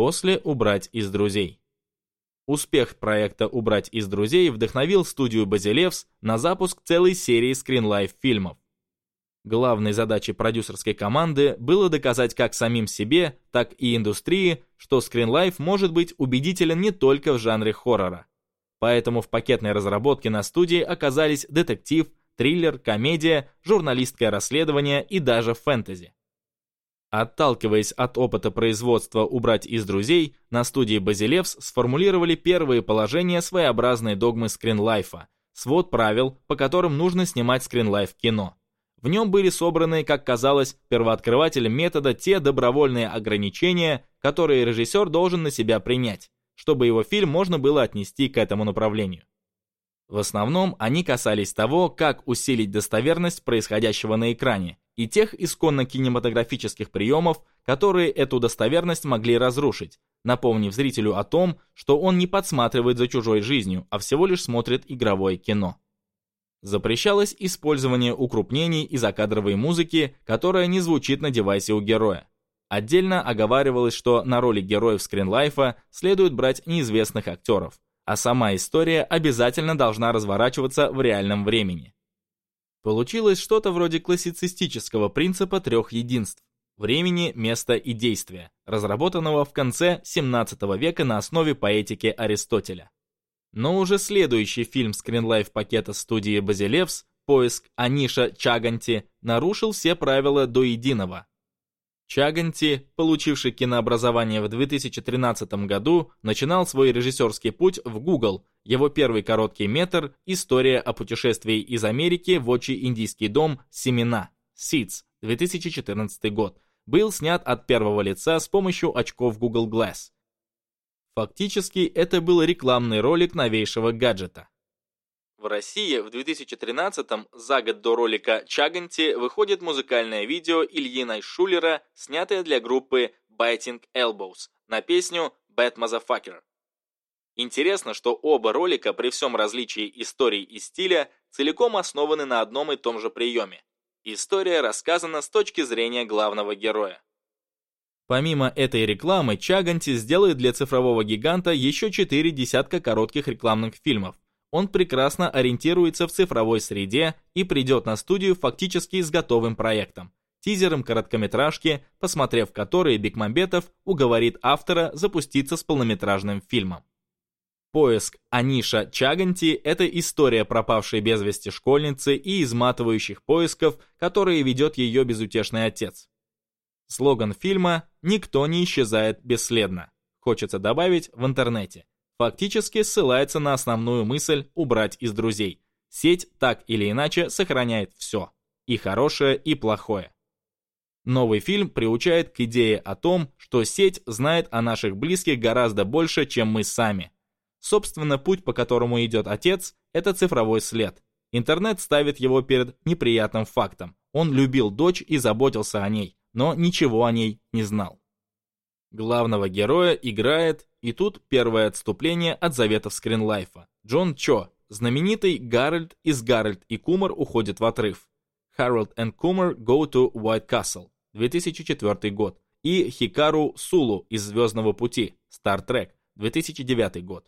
После «Убрать из друзей». Успех проекта «Убрать из друзей» вдохновил студию «Базилевс» на запуск целой серии скринлайф фильмов. Главной задачей продюсерской команды было доказать как самим себе, так и индустрии, что скринлайф может быть убедителен не только в жанре хоррора. Поэтому в пакетной разработке на студии оказались детектив, триллер, комедия, журналистское расследование и даже фэнтези. Отталкиваясь от опыта производства «Убрать из друзей», на студии «Базилевс» сформулировали первые положения своеобразной догмы скринлайфа, свод правил, по которым нужно снимать скринлайф кино. В нем были собраны, как казалось, первооткрывателем метода те добровольные ограничения, которые режиссер должен на себя принять, чтобы его фильм можно было отнести к этому направлению. В основном они касались того, как усилить достоверность происходящего на экране и тех исконно кинематографических приемов, которые эту достоверность могли разрушить, напомнив зрителю о том, что он не подсматривает за чужой жизнью, а всего лишь смотрит игровое кино. Запрещалось использование укрупнений и закадровой музыки, которая не звучит на девайсе у героя. Отдельно оговаривалось, что на роли героев скринлайфа следует брать неизвестных актеров, а сама история обязательно должна разворачиваться в реальном времени. Получилось что-то вроде классицистического принципа трех единств – времени, места и действия, разработанного в конце 17 века на основе поэтики Аристотеля. Но уже следующий фильм скринлайф пакета студии Базилевс «Поиск Аниша Чаганти» нарушил все правила до единого. Чаганти, получивший кинообразование в 2013 году, начинал свой режиссерский путь в Google. Его первый короткий метр – история о путешествии из Америки в отчий индийский дом «Семена» Seeds, 2014 год, был снят от первого лица с помощью очков Google Glass – Фактически, это был рекламный ролик новейшего гаджета. В России в 2013-м, за год до ролика «Чаганти», выходит музыкальное видео Ильи Найшулера, снятое для группы Biting Elbows на песню Bad Motherfucker. Интересно, что оба ролика при всем различии историй и стиля целиком основаны на одном и том же приеме. История рассказана с точки зрения главного героя. Помимо этой рекламы, Чаганти сделает для цифрового гиганта еще четыре десятка коротких рекламных фильмов. Он прекрасно ориентируется в цифровой среде и придет на студию фактически с готовым проектом. Тизером короткометражки, посмотрев который Бекмамбетов уговорит автора запуститься с полнометражным фильмом. Поиск Аниша Чаганти – это история пропавшей без вести школьницы и изматывающих поисков, которые ведет ее безутешный отец. Слоган фильма «Никто не исчезает бесследно». Хочется добавить в интернете. Фактически ссылается на основную мысль «убрать из друзей». Сеть так или иначе сохраняет все. И хорошее, и плохое. Новый фильм приучает к идее о том, что сеть знает о наших близких гораздо больше, чем мы сами. Собственно, путь, по которому идет отец, это цифровой след. Интернет ставит его перед неприятным фактом. Он любил дочь и заботился о ней но ничего о ней не знал. Главного героя играет, и тут первое отступление от заветов скринлайфа. Джон Чо, знаменитый Гарольд из Гарольд и Кумар уходит в отрыв. Harold and Kumar Go to White Castle, 2004 год. И Хикару Сулу из Звездного пути, Star Trek, 2009 год.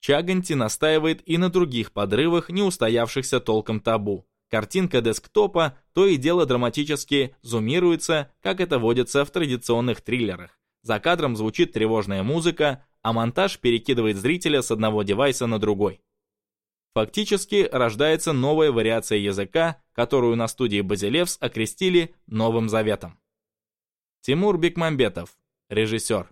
Чаганти настаивает и на других подрывах, не устоявшихся толком табу. Картинка десктопа то и дело драматически зумируется, как это водится в традиционных триллерах. За кадром звучит тревожная музыка, а монтаж перекидывает зрителя с одного девайса на другой. Фактически рождается новая вариация языка, которую на студии Базилевс окрестили Новым Заветом. Тимур Бекмамбетов, режиссер.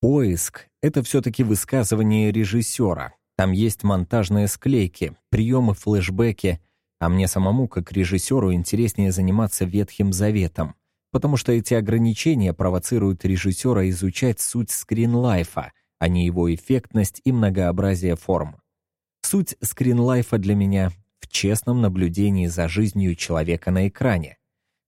Поиск – это все-таки высказывание режиссера. Там есть монтажные склейки, приемы флешбеки, а мне самому, как режиссеру, интереснее заниматься Ветхим Заветом, потому что эти ограничения провоцируют режиссера изучать суть скринлайфа, а не его эффектность и многообразие форм. Суть скринлайфа для меня в честном наблюдении за жизнью человека на экране.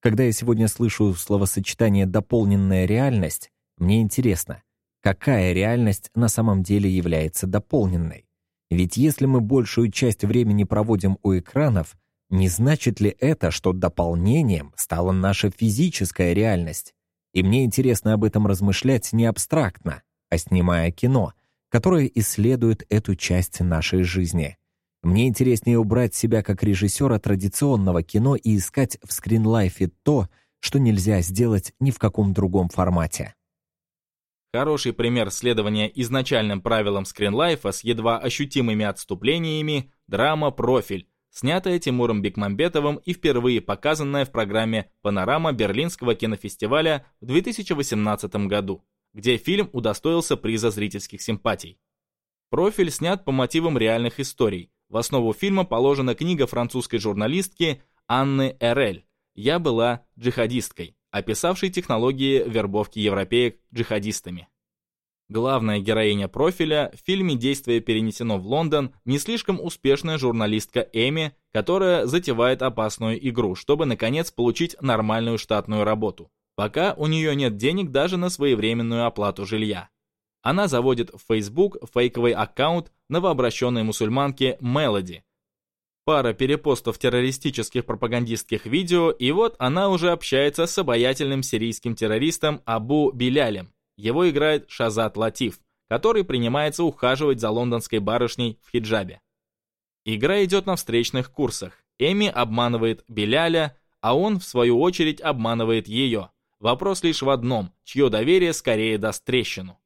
Когда я сегодня слышу словосочетание «дополненная реальность», мне интересно, какая реальность на самом деле является дополненной? Ведь если мы большую часть времени проводим у экранов, не значит ли это, что дополнением стала наша физическая реальность? И мне интересно об этом размышлять не абстрактно, а снимая кино, которое исследует эту часть нашей жизни. Мне интереснее убрать себя как режиссера традиционного кино и искать в скринлайфе то, что нельзя сделать ни в каком другом формате. Хороший пример следования изначальным правилам скринлайфа с едва ощутимыми отступлениями – драма «Профиль», снятая Тимуром Бекмамбетовым и впервые показанная в программе «Панорама» Берлинского кинофестиваля в 2018 году, где фильм удостоился приза зрительских симпатий. «Профиль» снят по мотивам реальных историй. В основу фильма положена книга французской журналистки Анны Эрель «Я была джихадисткой», описавшей технологии вербовки европеек джихадистами. Главная героиня профиля в фильме «Действие перенесено в Лондон» не слишком успешная журналистка Эми, которая затевает опасную игру, чтобы наконец получить нормальную штатную работу. Пока у нее нет денег даже на своевременную оплату жилья. Она заводит в Facebook фейковый аккаунт новообращенной мусульманки Мелоди. Пара перепостов террористических пропагандистских видео, и вот она уже общается с обаятельным сирийским террористом Абу Билялем. Его играет Шазат Латиф, который принимается ухаживать за лондонской барышней в хиджабе. Игра идет на встречных курсах. Эми обманывает Беляля, а он, в свою очередь, обманывает ее. Вопрос лишь в одном, чье доверие скорее даст трещину.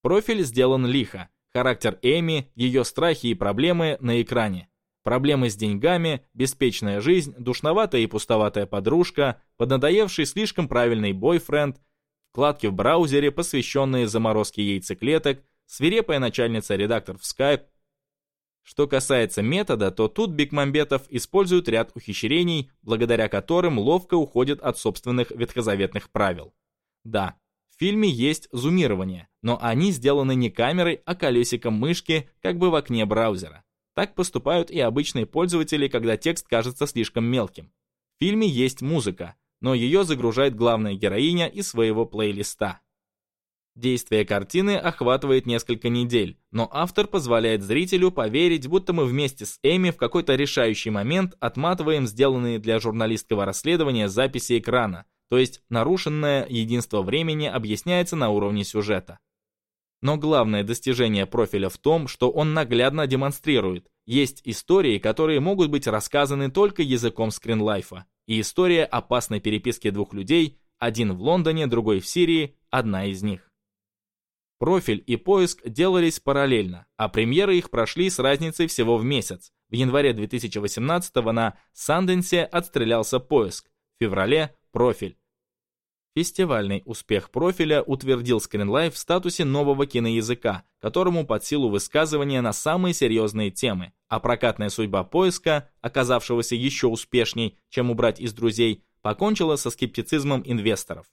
Профиль сделан лихо. Характер Эми, ее страхи и проблемы на экране. Проблемы с деньгами, беспечная жизнь, душноватая и пустоватая подружка, поднадоевший слишком правильный бойфренд – вкладки в браузере, посвященные заморозке яйцеклеток, свирепая начальница-редактор в Skype. Что касается метода, то тут Бекмамбетов использует ряд ухищрений, благодаря которым ловко уходит от собственных ветхозаветных правил. Да, в фильме есть зумирование, но они сделаны не камерой, а колесиком мышки, как бы в окне браузера. Так поступают и обычные пользователи, когда текст кажется слишком мелким. В фильме есть музыка, но ее загружает главная героиня из своего плейлиста. Действие картины охватывает несколько недель, но автор позволяет зрителю поверить, будто мы вместе с Эми в какой-то решающий момент отматываем сделанные для журналистского расследования записи экрана, то есть нарушенное единство времени объясняется на уровне сюжета. Но главное достижение профиля в том, что он наглядно демонстрирует, есть истории, которые могут быть рассказаны только языком скринлайфа, и история опасной переписки двух людей, один в Лондоне, другой в Сирии, одна из них. Профиль и поиск делались параллельно, а премьеры их прошли с разницей всего в месяц. В январе 2018 на Санденсе отстрелялся поиск, в феврале – профиль. Фестивальный успех профиля утвердил Screenlife в статусе нового киноязыка, которому под силу высказывания на самые серьезные темы, а прокатная судьба поиска, оказавшегося еще успешней, чем убрать из друзей, покончила со скептицизмом инвесторов.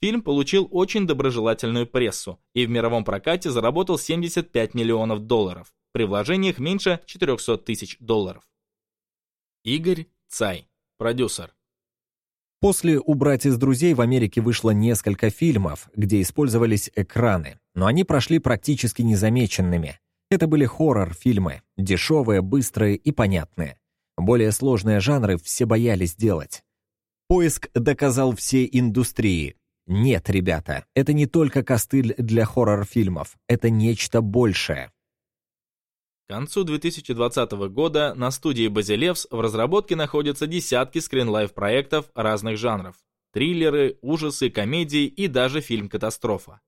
Фильм получил очень доброжелательную прессу и в мировом прокате заработал 75 миллионов долларов, при вложениях меньше 400 тысяч долларов. Игорь Цай, продюсер. После «Убрать из друзей» в Америке вышло несколько фильмов, где использовались экраны, но они прошли практически незамеченными. Это были хоррор-фильмы, дешевые, быстрые и понятные. Более сложные жанры все боялись делать. Поиск доказал всей индустрии. Нет, ребята, это не только костыль для хоррор-фильмов, это нечто большее. К концу 2020 года на студии Базилевс в разработке находятся десятки скринлайв-проектов разных жанров. Триллеры, ужасы, комедии и даже фильм-катастрофа.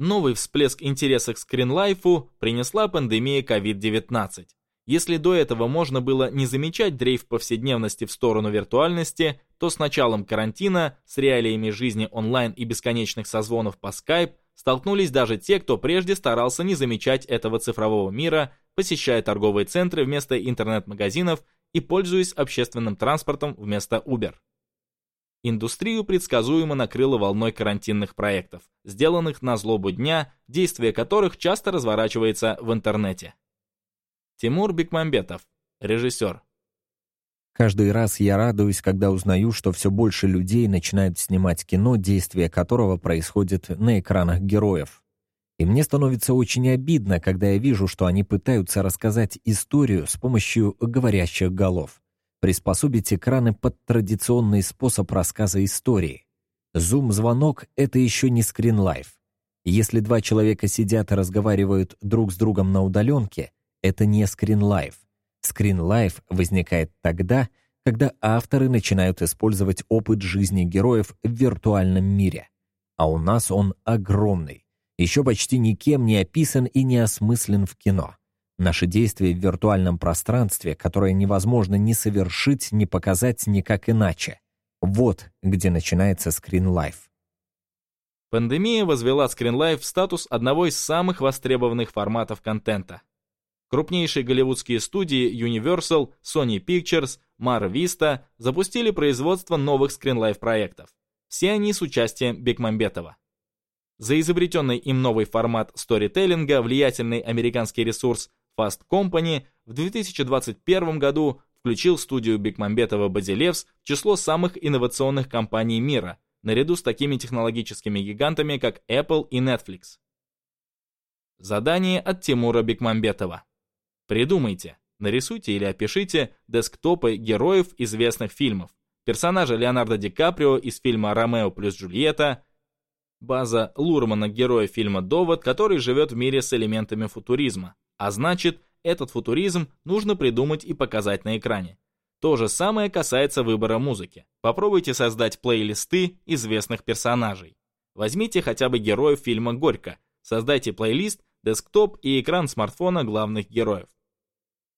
Новый всплеск интереса к скринлайфу принесла пандемия COVID-19. Если до этого можно было не замечать дрейф повседневности в сторону виртуальности, то с началом карантина, с реалиями жизни онлайн и бесконечных созвонов по Skype, столкнулись даже те, кто прежде старался не замечать этого цифрового мира посещая торговые центры вместо интернет-магазинов и пользуясь общественным транспортом вместо Uber. Индустрию предсказуемо накрыло волной карантинных проектов, сделанных на злобу дня, действие которых часто разворачивается в интернете. Тимур Бекмамбетов, режиссер. Каждый раз я радуюсь, когда узнаю, что все больше людей начинают снимать кино, действие которого происходит на экранах героев. И мне становится очень обидно, когда я вижу, что они пытаются рассказать историю с помощью говорящих голов, приспособить экраны под традиционный способ рассказа истории. Зум-звонок — это еще не скринлайф. Если два человека сидят и разговаривают друг с другом на удаленке, это не скринлайф. Скринлайф возникает тогда, когда авторы начинают использовать опыт жизни героев в виртуальном мире. А у нас он огромный, еще почти никем не описан и не осмыслен в кино. Наши действия в виртуальном пространстве, которое невозможно ни совершить, ни показать никак иначе. Вот где начинается скринлайф. Пандемия возвела скринлайф в статус одного из самых востребованных форматов контента. Крупнейшие голливудские студии Universal, Sony Pictures, Mar Vista запустили производство новых скринлайф проектов. Все они с участием Бекмамбетова. За изобретенный им новый формат сторителлинга влиятельный американский ресурс Fast Company в 2021 году включил студию Бекмамбетова Базилевс в число самых инновационных компаний мира, наряду с такими технологическими гигантами, как Apple и Netflix. Задание от Тимура Бекмамбетова. Придумайте, нарисуйте или опишите десктопы героев известных фильмов, персонажа Леонардо Ди Каприо из фильма «Ромео плюс Джульетта», база Лурмана героя фильма «Довод», который живет в мире с элементами футуризма, а значит, этот футуризм нужно придумать и показать на экране. То же самое касается выбора музыки. Попробуйте создать плейлисты известных персонажей. Возьмите хотя бы героев фильма «Горько», создайте плейлист, десктоп и экран смартфона главных героев.